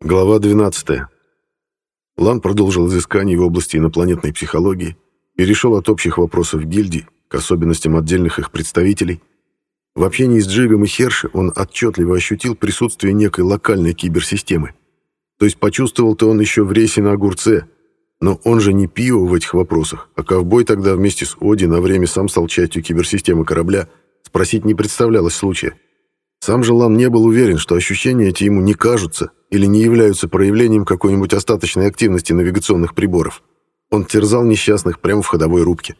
Глава 12. Лан продолжил изыскание в области инопланетной психологии, перешел от общих вопросов гильдии к особенностям отдельных их представителей. В общении с Джигом и Херши он отчетливо ощутил присутствие некой локальной киберсистемы. То есть почувствовал-то он еще в рейсе на огурце, но он же не пиво в этих вопросах, а ковбой тогда вместе с Оди на время сам стал частью киберсистемы корабля, спросить не представлялось случая. Сам же Лан не был уверен, что ощущения эти ему не кажутся или не являются проявлением какой-нибудь остаточной активности навигационных приборов. Он терзал несчастных прямо в ходовой рубке.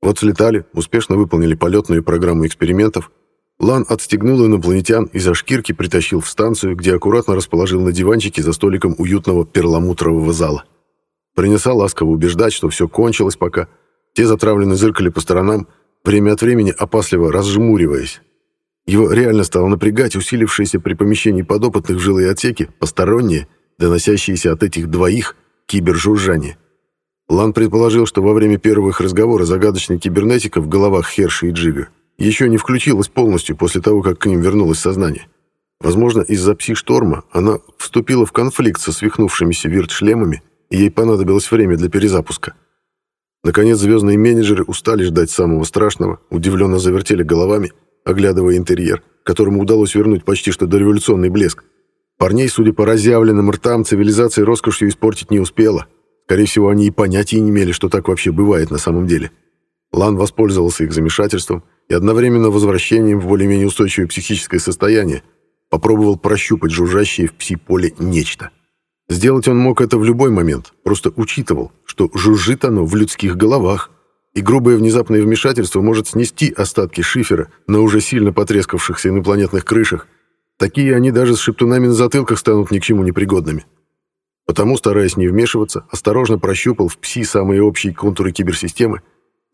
Вот слетали, успешно выполнили полетную программу экспериментов. Лан отстегнул инопланетян и за шкирки притащил в станцию, где аккуратно расположил на диванчике за столиком уютного перламутрового зала. Принесла ласково убеждать, что все кончилось пока. Те затравленно зыркали по сторонам, время от времени опасливо разжмуриваясь. Его реально стало напрягать усилившиеся при помещении подопытных в жилые отсеки посторонние, доносящиеся от этих двоих, кибержужжание. Лан предположил, что во время первого их разговора загадочная кибернетика в головах Херши и Джига еще не включилась полностью после того, как к ним вернулось сознание. Возможно, из-за пси-шторма она вступила в конфликт со свихнувшимися вирт-шлемами, и ей понадобилось время для перезапуска. Наконец, звездные менеджеры устали ждать самого страшного, удивленно завертели головами — оглядывая интерьер, которому удалось вернуть почти что дореволюционный блеск. Парней, судя по разъявленным ртам, цивилизация роскошью испортить не успела. Скорее всего, они и понятия не имели, что так вообще бывает на самом деле. Лан воспользовался их замешательством и одновременно возвращением в более-менее устойчивое психическое состояние попробовал прощупать жужжащее в пси-поле нечто. Сделать он мог это в любой момент, просто учитывал, что жужжит оно в людских головах, и грубое внезапное вмешательство может снести остатки шифера на уже сильно потрескавшихся инопланетных крышах. Такие они даже с шептунами на затылках станут ни к чему непригодными. Потому, стараясь не вмешиваться, осторожно прощупал в ПСИ самые общие контуры киберсистемы,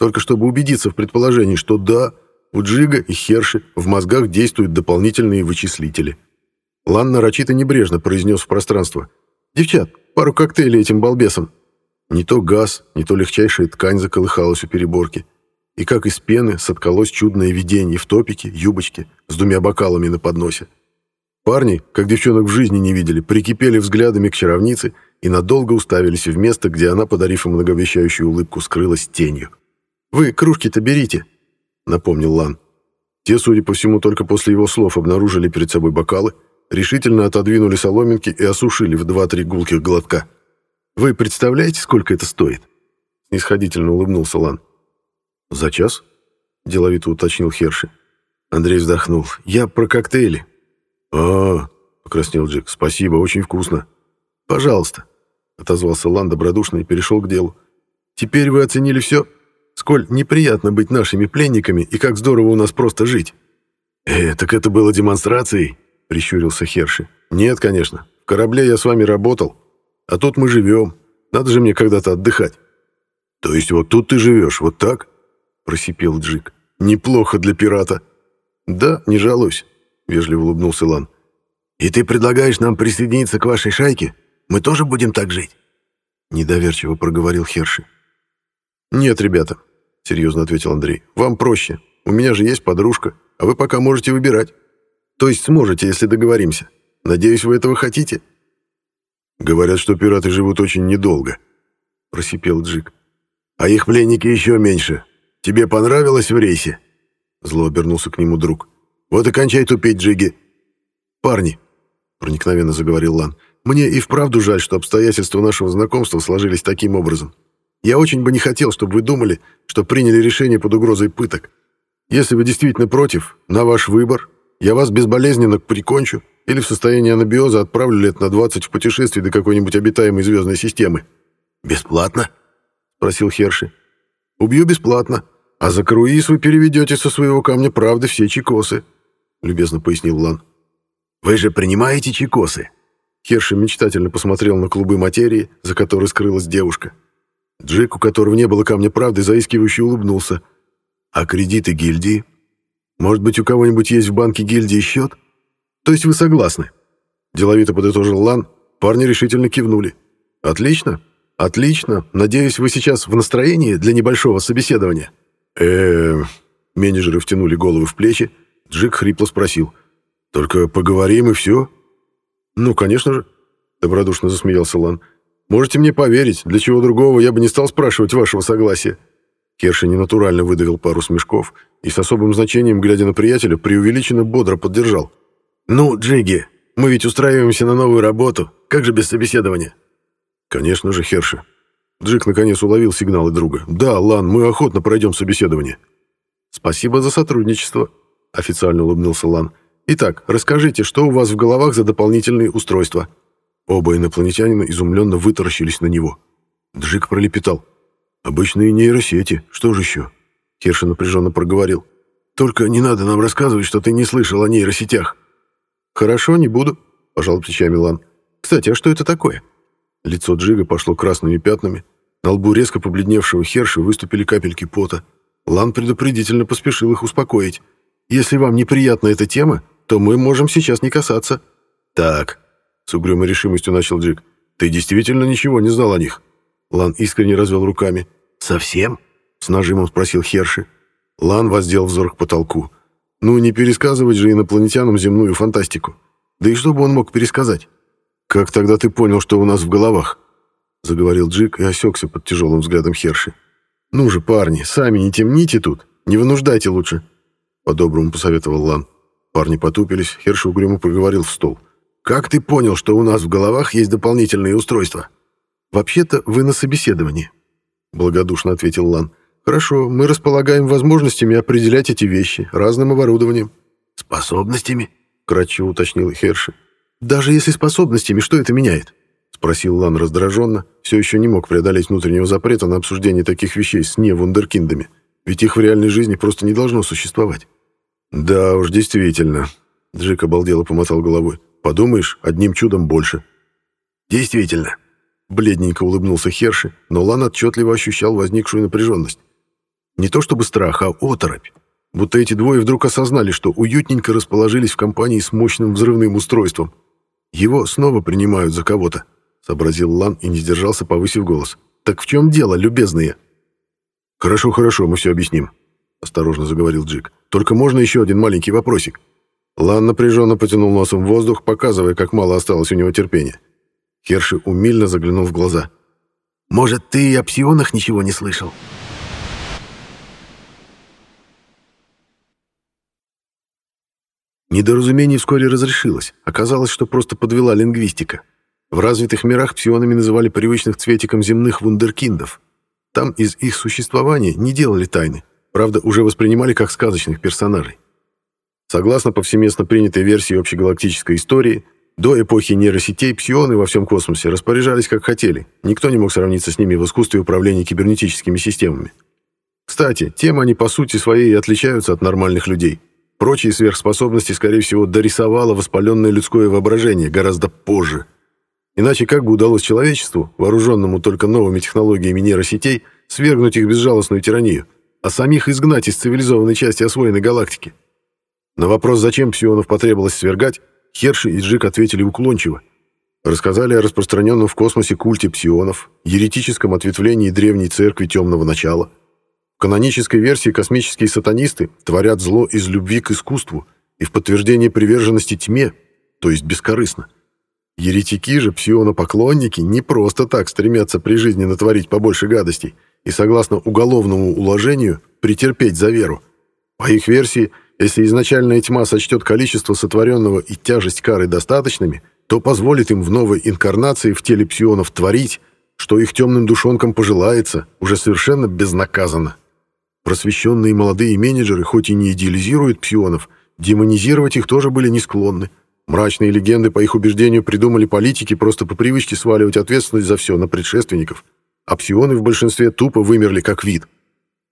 только чтобы убедиться в предположении, что да, у Джига и Херши в мозгах действуют дополнительные вычислители. Лан нарочито небрежно произнес в пространство. «Девчат, пару коктейлей этим балбесам!» Не то газ, не то легчайшая ткань заколыхалась у переборки. И как из пены соткалось чудное видение в топике, юбочке, с двумя бокалами на подносе. Парни, как девчонок в жизни не видели, прикипели взглядами к чаровнице и надолго уставились в место, где она, подарив им многообещающую улыбку, скрылась тенью. «Вы кружки-то берите», — напомнил Лан. Те, судя по всему, только после его слов обнаружили перед собой бокалы, решительно отодвинули соломинки и осушили в два-три гулких глотка. Вы представляете, сколько это стоит?» Снисходительно улыбнулся Лан. «За час?» — деловито уточнил Херши. Андрей вздохнул. «Я про коктейли». «А, — покраснел Джек, — спасибо, очень вкусно». «Пожалуйста», — отозвался Лан добродушно и перешел к делу. «Теперь вы оценили все? Сколь неприятно быть нашими пленниками и как здорово у нас просто жить». «Э, так это было демонстрацией?» — прищурился Херши. «Нет, конечно. В корабле я с вами работал. А тут мы живем. Надо же мне когда-то отдыхать. То есть вот тут ты живешь, вот так? Просипел Джик. Неплохо для пирата. Да, не жалуюсь, вежливо улыбнулся Лан. И ты предлагаешь нам присоединиться к вашей шайке? Мы тоже будем так жить? Недоверчиво проговорил Херши. Нет, ребята, серьезно ответил Андрей. Вам проще. У меня же есть подружка, а вы пока можете выбирать. То есть сможете, если договоримся. Надеюсь, вы этого хотите. Говорят, что пираты живут очень недолго, просипел Джик. А их пленники еще меньше. Тебе понравилось в рейсе? Зло обернулся к нему друг. Вот и кончай тупить, Джиги. Парни, проникновенно заговорил Лан, мне и вправду жаль, что обстоятельства нашего знакомства сложились таким образом. Я очень бы не хотел, чтобы вы думали, что приняли решение под угрозой пыток. Если вы действительно против, на ваш выбор, я вас безболезненно прикончу или в состоянии анабиоза отправлю лет на 20 в путешествие до какой-нибудь обитаемой звездной системы. «Бесплатно?» — спросил Херши. «Убью бесплатно. А за круиз вы переведете со своего камня правды все чекосы», — любезно пояснил Лан. «Вы же принимаете чекосы?» Херши мечтательно посмотрел на клубы материи, за которой скрылась девушка. Джек, у которого не было камня правды, заискивающе улыбнулся. «А кредиты гильдии? Может быть, у кого-нибудь есть в банке гильдии счет?» То есть вы согласны?» Деловито подытожил Лан. Парни решительно кивнули. «Отлично. Отлично. Надеюсь, вы сейчас в настроении для небольшого собеседования?» э Менеджеры втянули головы в плечи. Джик хрипло спросил. «Только поговорим и все?» «Ну, конечно же», — добродушно засмеялся Лан. «Можете мне поверить, для чего другого я бы не стал спрашивать вашего согласия». Керши ненатурально выдавил пару смешков и с особым значением, глядя на приятеля, преувеличенно бодро поддержал. «Ну, Джиги, мы ведь устраиваемся на новую работу. Как же без собеседования?» «Конечно же, Херши». Джик наконец уловил сигналы друга. «Да, Лан, мы охотно пройдем собеседование». «Спасибо за сотрудничество», — официально улыбнулся Лан. «Итак, расскажите, что у вас в головах за дополнительные устройства?» Оба инопланетянина изумленно вытаращились на него. Джик пролепетал. «Обычные нейросети. Что же еще?» Херша напряженно проговорил. «Только не надо нам рассказывать, что ты не слышал о нейросетях». «Хорошо, не буду», — пожал плечами Лан. «Кстати, а что это такое?» Лицо Джига пошло красными пятнами. На лбу резко побледневшего Херши выступили капельки пота. Лан предупредительно поспешил их успокоить. «Если вам неприятна эта тема, то мы можем сейчас не касаться». «Так», — с угрюмой решимостью начал Джиг, «ты действительно ничего не знал о них?» Лан искренне развел руками. «Совсем?» — с нажимом спросил Херши. Лан воздел взор к потолку. «Ну, не пересказывать же инопланетянам земную фантастику. Да и что бы он мог пересказать? Как тогда ты понял, что у нас в головах?» Заговорил Джик и осекся под тяжелым взглядом Херши. «Ну же, парни, сами не темните тут, не вынуждайте лучше», — по-доброму посоветовал Лан. Парни потупились, Херши угрюмо проговорил в стол. «Как ты понял, что у нас в головах есть дополнительные устройства?» «Вообще-то вы на собеседовании», — благодушно ответил Лан. «Хорошо, мы располагаем возможностями определять эти вещи разным оборудованием». «Способностями?» — кратче уточнил Херши. «Даже если способностями, что это меняет?» — спросил Лан раздраженно, все еще не мог преодолеть внутреннего запрета на обсуждение таких вещей с не-вундеркиндами, ведь их в реальной жизни просто не должно существовать. «Да уж, действительно», — Джик обалдело помотал головой. «Подумаешь, одним чудом больше». «Действительно», — бледненько улыбнулся Херши, но Лан отчетливо ощущал возникшую напряженность. Не то чтобы страх, а оторопь. Будто эти двое вдруг осознали, что уютненько расположились в компании с мощным взрывным устройством. Его снова принимают за кого-то. — сообразил Лан и не сдержался, повысив голос. «Так в чем дело, любезные?» «Хорошо, хорошо, мы все объясним», — осторожно заговорил Джик. «Только можно еще один маленький вопросик?» Лан напряженно потянул носом в воздух, показывая, как мало осталось у него терпения. Херши умильно заглянул в глаза. «Может, ты о псионах ничего не слышал?» Недоразумение вскоре разрешилось. Оказалось, что просто подвела лингвистика. В развитых мирах псионами называли привычных цветиком земных вундеркиндов. Там из их существования не делали тайны, правда, уже воспринимали как сказочных персонажей. Согласно повсеместно принятой версии общегалактической истории, до эпохи нейросетей псионы во всем космосе распоряжались как хотели, никто не мог сравниться с ними в искусстве управления кибернетическими системами. Кстати, тем они по сути своей и отличаются от нормальных людей. Прочие сверхспособности, скорее всего, дорисовало воспаленное людское воображение гораздо позже – Иначе как бы удалось человечеству, вооруженному только новыми технологиями нейросетей, свергнуть их безжалостную тиранию, а самих изгнать из цивилизованной части освоенной галактики? На вопрос, зачем псионов потребовалось свергать, Херши и Джик ответили уклончиво. Рассказали о распространенном в космосе культе псионов, еретическом ответвлении древней церкви темного начала. Канонической версии космические сатанисты творят зло из любви к искусству и в подтверждение приверженности тьме, то есть бескорыстно. Еретики же, псионопоклонники, не просто так стремятся при жизни натворить побольше гадостей и, согласно уголовному уложению, претерпеть за веру. По их версии, если изначальная тьма сочтет количество сотворенного и тяжесть кары достаточными, то позволит им в новой инкарнации в теле псионов творить, что их темным душонкам пожелается, уже совершенно безнаказанно. Просвещенные молодые менеджеры хоть и не идеализируют псионов, демонизировать их тоже были не склонны – Мрачные легенды, по их убеждению, придумали политики просто по привычке сваливать ответственность за все на предшественников, а псионы в большинстве тупо вымерли как вид.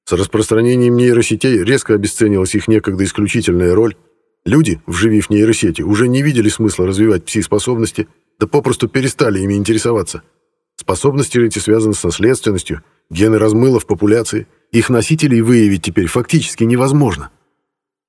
С распространением нейросетей резко обесценилась их некогда исключительная роль. Люди, вживив нейросети, уже не видели смысла развивать пси-способности, да попросту перестали ими интересоваться. Способности эти связаны с наследственностью, гены размыло в популяции, их носителей выявить теперь фактически невозможно.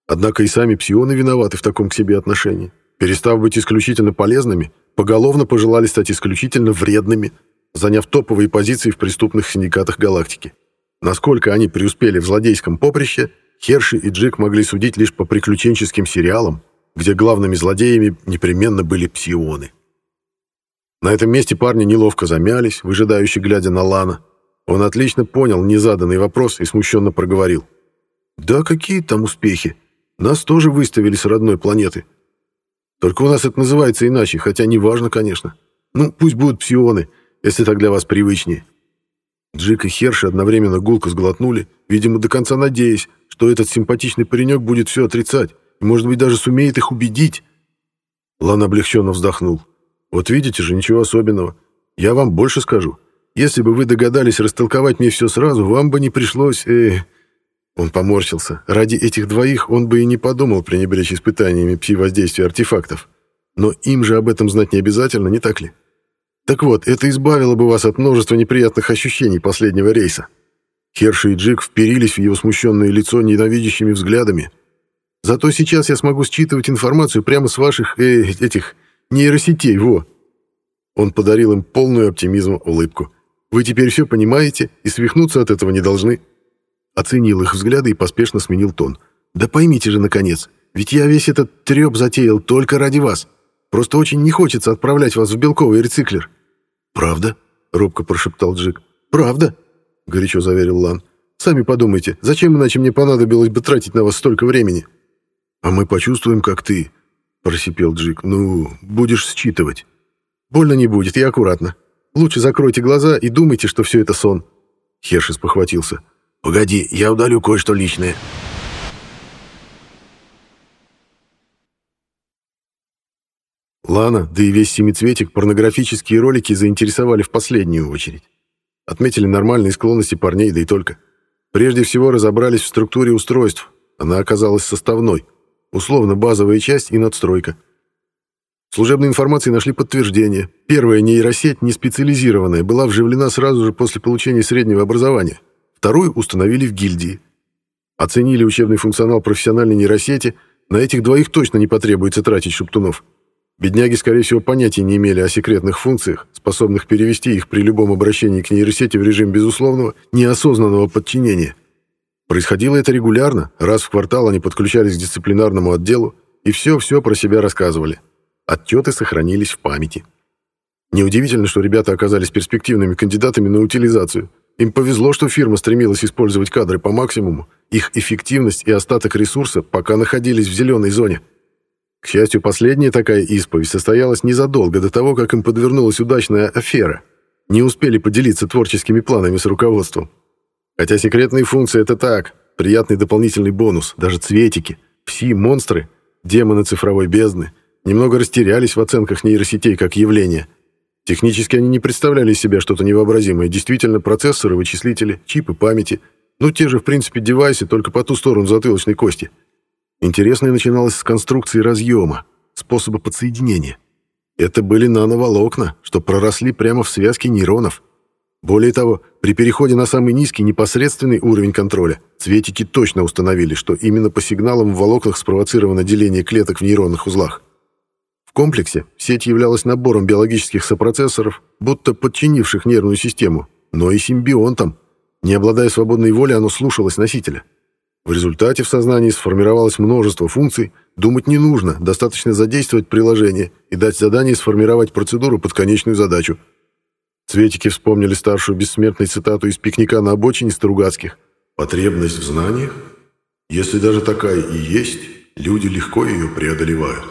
Однако и сами псионы виноваты в таком к себе отношении. Перестав быть исключительно полезными, поголовно пожелали стать исключительно вредными, заняв топовые позиции в преступных синдикатах галактики. Насколько они преуспели в злодейском поприще, Херши и Джек могли судить лишь по приключенческим сериалам, где главными злодеями непременно были псионы. На этом месте парни неловко замялись, выжидающе глядя на Лана. Он отлично понял незаданный вопрос и смущенно проговорил. «Да какие там успехи? Нас тоже выставили с родной планеты. Только у нас это называется иначе, хотя не важно, конечно. Ну, пусть будут псионы, если так для вас привычнее». Джик и Херши одновременно гулко сглотнули, видимо, до конца надеясь, что этот симпатичный паренек будет все отрицать и, может быть, даже сумеет их убедить. Лан облегченно вздохнул. «Вот видите же, ничего особенного. Я вам больше скажу. Если бы вы догадались растолковать мне все сразу, вам бы не пришлось... Э... Он поморщился. Ради этих двоих он бы и не подумал пренебречь испытаниями пси-воздействия артефактов. Но им же об этом знать не обязательно, не так ли? Так вот, это избавило бы вас от множества неприятных ощущений последнего рейса. Херши и Джик вперились в его смущенное лицо ненавидящими взглядами. Зато сейчас я смогу считывать информацию прямо с ваших, э, этих, нейросетей, во. Он подарил им полную оптимизма улыбку. Вы теперь все понимаете и свихнуться от этого не должны. Оценил их взгляды и поспешно сменил тон. Да поймите же, наконец, ведь я весь этот треп затеял только ради вас. Просто очень не хочется отправлять вас в белковый рециклер». «Правда?» — робко прошептал Джик. «Правда?» — горячо заверил Лан. «Сами подумайте, зачем иначе мне понадобилось бы тратить на вас столько времени?» «А мы почувствуем, как ты...» — просипел Джик. «Ну, будешь считывать». «Больно не будет, я аккуратно. Лучше закройте глаза и думайте, что все это сон». Хершис похватился. «Погоди, я удалю кое-что личное». Лана, да и весь семицветик порнографические ролики заинтересовали в последнюю очередь. Отметили нормальные склонности парней, да и только. Прежде всего разобрались в структуре устройств. Она оказалась составной. Условно базовая часть и надстройка. Служебной информации нашли подтверждение. Первая нейросеть, не специализированная, была вживлена сразу же после получения среднего образования. Вторую установили в гильдии. Оценили учебный функционал профессиональной нейросети. На этих двоих точно не потребуется тратить шептунов. Бедняги, скорее всего, понятия не имели о секретных функциях, способных перевести их при любом обращении к нейросети в режим безусловного, неосознанного подчинения. Происходило это регулярно, раз в квартал они подключались к дисциплинарному отделу и все-все про себя рассказывали. Отчеты сохранились в памяти. Неудивительно, что ребята оказались перспективными кандидатами на утилизацию. Им повезло, что фирма стремилась использовать кадры по максимуму, их эффективность и остаток ресурса пока находились в зеленой зоне. К счастью, последняя такая исповедь состоялась незадолго до того, как им подвернулась удачная афера. Не успели поделиться творческими планами с руководством. Хотя секретные функции — это так, приятный дополнительный бонус, даже цветики, пси-монстры, демоны цифровой бездны, немного растерялись в оценках нейросетей как явления. Технически они не представляли из себя что-то невообразимое, действительно процессоры, вычислители, чипы памяти, ну те же, в принципе, девайсы, только по ту сторону затылочной кости — Интересное начиналось с конструкции разъема, способа подсоединения. Это были нановолокна, что проросли прямо в связке нейронов. Более того, при переходе на самый низкий непосредственный уровень контроля цветики точно установили, что именно по сигналам в волокнах спровоцировано деление клеток в нейронных узлах. В комплексе сеть являлась набором биологических сопроцессоров, будто подчинивших нервную систему, но и симбионтом. Не обладая свободной волей, оно слушалось носителя. В результате в сознании сформировалось множество функций, думать не нужно, достаточно задействовать приложение и дать задание сформировать процедуру под конечную задачу. Цветики вспомнили старшую бессмертную цитату из пикника на обочине Стругацких. «Потребность в знаниях? Если даже такая и есть, люди легко ее преодолевают.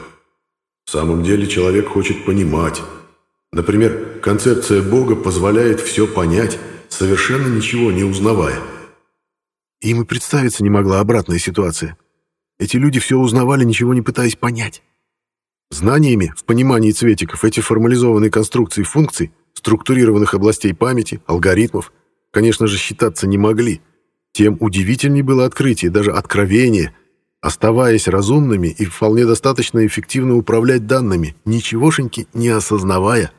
В самом деле человек хочет понимать. Например, концепция Бога позволяет все понять, совершенно ничего не узнавая». Им и представиться не могла обратная ситуация. Эти люди все узнавали, ничего не пытаясь понять. Знаниями, в понимании цветиков, эти формализованные конструкции функций, структурированных областей памяти, алгоритмов, конечно же, считаться не могли. Тем удивительнее было открытие, даже откровение, оставаясь разумными и вполне достаточно эффективно управлять данными, ничегошеньки не осознавая.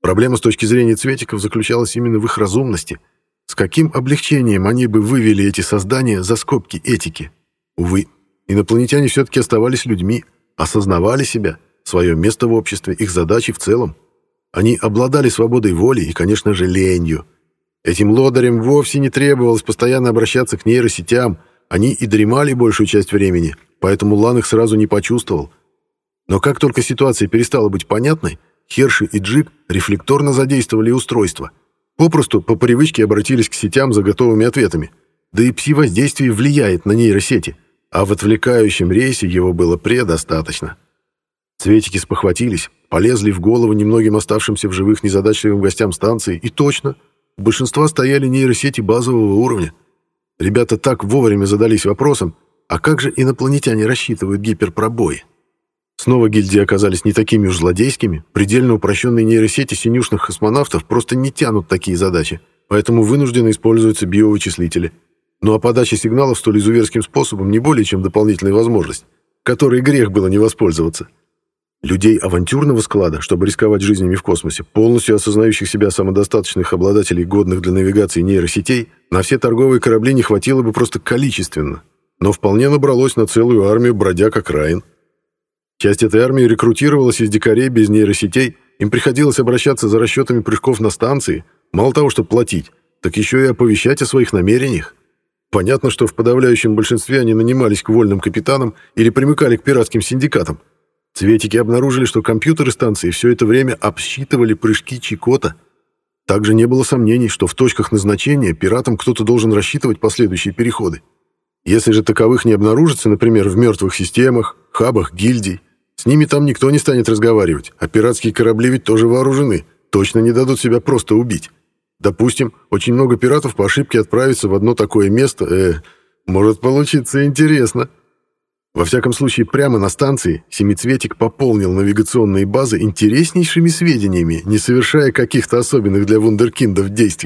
Проблема с точки зрения цветиков заключалась именно в их разумности – с каким облегчением они бы вывели эти создания за скобки этики? Увы, инопланетяне все-таки оставались людьми, осознавали себя, свое место в обществе, их задачи в целом. Они обладали свободой воли и, конечно же, ленью. Этим лодырям вовсе не требовалось постоянно обращаться к нейросетям, они и дремали большую часть времени, поэтому Лан их сразу не почувствовал. Но как только ситуация перестала быть понятной, Херши и Джик рефлекторно задействовали устройство. Попросту по привычке обратились к сетям за готовыми ответами. Да и пси-воздействие влияет на нейросети, а в отвлекающем рейсе его было предостаточно. Цветики спохватились, полезли в голову немногим оставшимся в живых незадачливым гостям станции, и точно, у большинства стояли нейросети базового уровня. Ребята так вовремя задались вопросом, а как же инопланетяне рассчитывают гиперпробои? Снова гильдии оказались не такими уж злодейскими, предельно упрощенные нейросети синюшных космонавтов просто не тянут такие задачи, поэтому вынуждены используются биовычислители. Ну а подача сигналов столь изуверским способом не более чем дополнительная возможность, которой грех было не воспользоваться. Людей авантюрного склада, чтобы рисковать жизнями в космосе, полностью осознающих себя самодостаточных обладателей годных для навигации нейросетей, на все торговые корабли не хватило бы просто количественно, но вполне набралось на целую армию бродяг окраин. Часть этой армии рекрутировалась из дикарей без нейросетей, им приходилось обращаться за расчетами прыжков на станции, мало того, чтобы платить, так еще и оповещать о своих намерениях. Понятно, что в подавляющем большинстве они нанимались к вольным капитанам или примыкали к пиратским синдикатам, Цветики обнаружили, что компьютеры станции все это время обсчитывали прыжки Чикота. Также не было сомнений, что в точках назначения пиратам кто-то должен рассчитывать последующие переходы. Если же таковых не обнаружится, например, в мертвых системах, хабах, гильдий, с ними там никто не станет разговаривать, а пиратские корабли ведь тоже вооружены, точно не дадут себя просто убить. Допустим, очень много пиратов по ошибке отправится в одно такое место, э, может получиться интересно. Во всяком случае, прямо на станции Семицветик пополнил навигационные базы интереснейшими сведениями, не совершая каких-то особенных для вундеркиндов действий.